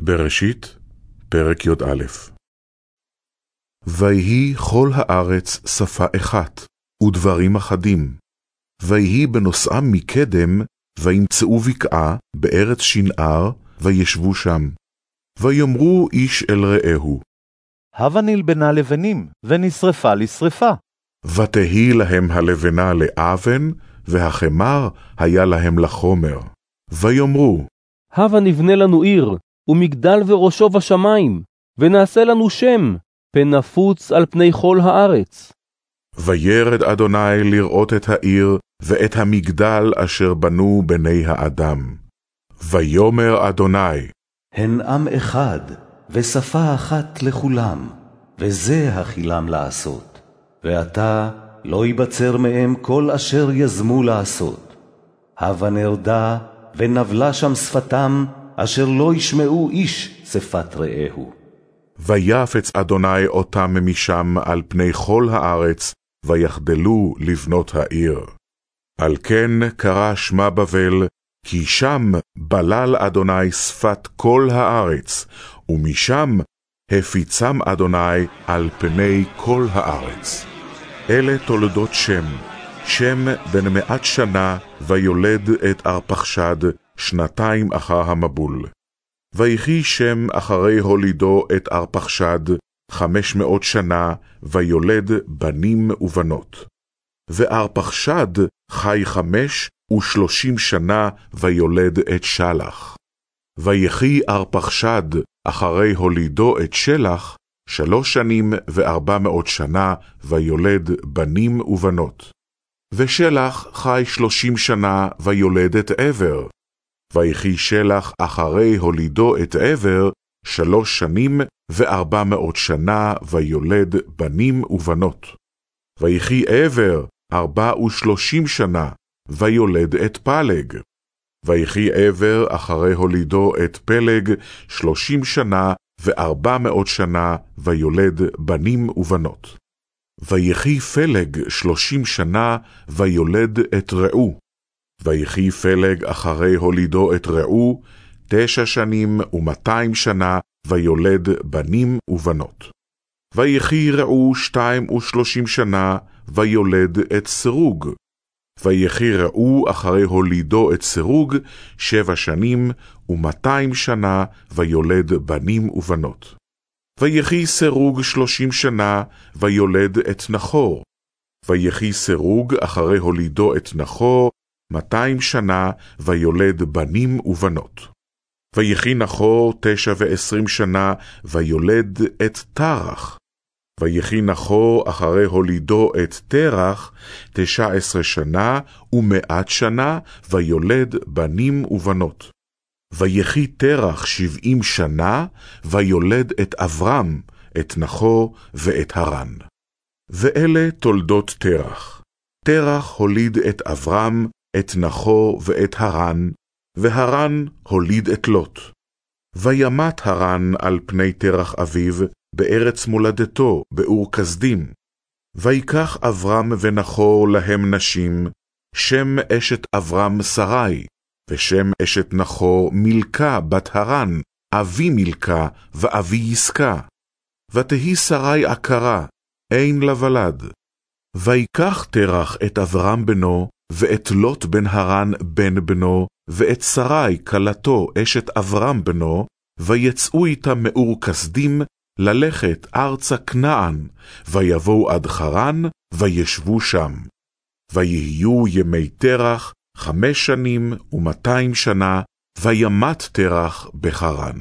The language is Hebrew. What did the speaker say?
בראשית, פרק י"א ויהי כל הארץ שפה אחת, ודברים אחדים. ויהי בנוסעם מקדם, וימצאו בקעה בארץ שנער, וישבו שם. ויאמרו איש אל רעהו, הבה נלבנה לבנים, ונשרפה לשרפה. ותהי להם הלבנה לאבן, והחמר היה להם לחומר. ויאמרו, הבה נבנה לנו עיר, ומגדל וראשו בשמיים, ונעשה לנו שם, פן נפוץ על פני כל הארץ. וירד אדוני לראות את העיר, ואת המגדל אשר בנו בני האדם. ויאמר אדוני, הן עם אחד, ושפה אחת לכולם, וזה החילם לעשות. ועתה לא ייבצר מהם כל אשר יזמו לעשות. הבה נרדה, ונבלה שם שפתם, אשר לא ישמעו איש שפת רעהו. ויפץ אדוני אותם משם על פני כל הארץ, ויחדלו לבנות העיר. על כן קרא שמה בבל, כי שם בלל אדוני שפת כל הארץ, ומשם הפיצם אדוני על פני כל הארץ. אלה תולדות שם, שם בן מעט שנה, ויולד את ארפחשד, שנתיים אחר המבול. ויחי שם אחרי הולידו את ארפחשד, חמש מאות שנה, ויולד בנים ובנות. וארפחשד חי חמש ושלושים שנה, ויולד את שלח. ויחי ארפחשד אחרי הולידו את שלח, שלוש שנים וארבע מאות שנה, ויולד בנים ובנות. ושלח חי שלושים שנה, ויולד את עבר. ויחי שלח אחרי הולידו את עבר, שלוש שנים וארבע מאות שנה, ויולד בנים ובנות. ויחי עבר ארבע ושלושים שנה, ויולד את פלג. ויחי עבר אחרי הולידו את פלג, שלושים שנה וארבע מאות שנה, ויולד בנים ובנות. ויחי פלג שלושים שנה, ויולד את רעו. ויחי פלג אחרי הולידו את רעו, תשע שנים ומאתיים שנה, ויולד בנים ובנות. ויחי רעו שתיים ושלושים שנה, ויולד את סרוג. ויחי רעו אחרי הולידו את סרוג, שבע שנים ומאתיים שנה, ויולד בנים ובנות. ויחי סרוג שלושים שנה, ויולד את נחור. ויחי סרוג אחרי הולידו את נחור, מאתיים שנה, ויולד בנים ובנות. ויחי נחור תשע ועשרים שנה, ויולד את תרח. ויחי נחור אחרי הולידו את תרח, תשע עשרה שנה ומאת שנה, ויולד בנים ובנות. ויחי תרח שבעים שנה, ויולד את אברהם, את נחור ואת הרן. ואלה תולדות תרח. תרח הוליד את אברהם, את נחור ואת הרן, והרן הוליד את לוט. וימת הרן על פני תרח אביו, בארץ מולדתו, באור כסדים. ויקח אברהם ונחור להם נשים, שם אשת אברהם שרי, ושם אשת נחור מילכה בת הרן, אבי מילכה ואבי יסקה. ותהי שרי עקרה, אין לה ולד. ויקח תרח את אברהם בנו, ואת לוט בן הרן בן בנו, ואת שרי כלתו אשת אברהם בנו, ויצאו איתה מאור כסדים, ללכת ארצה כנען, ויבואו עד חרן, וישבו שם. ויהיו ימי תרח חמש שנים ומאתיים שנה, וימת תרח בחרן.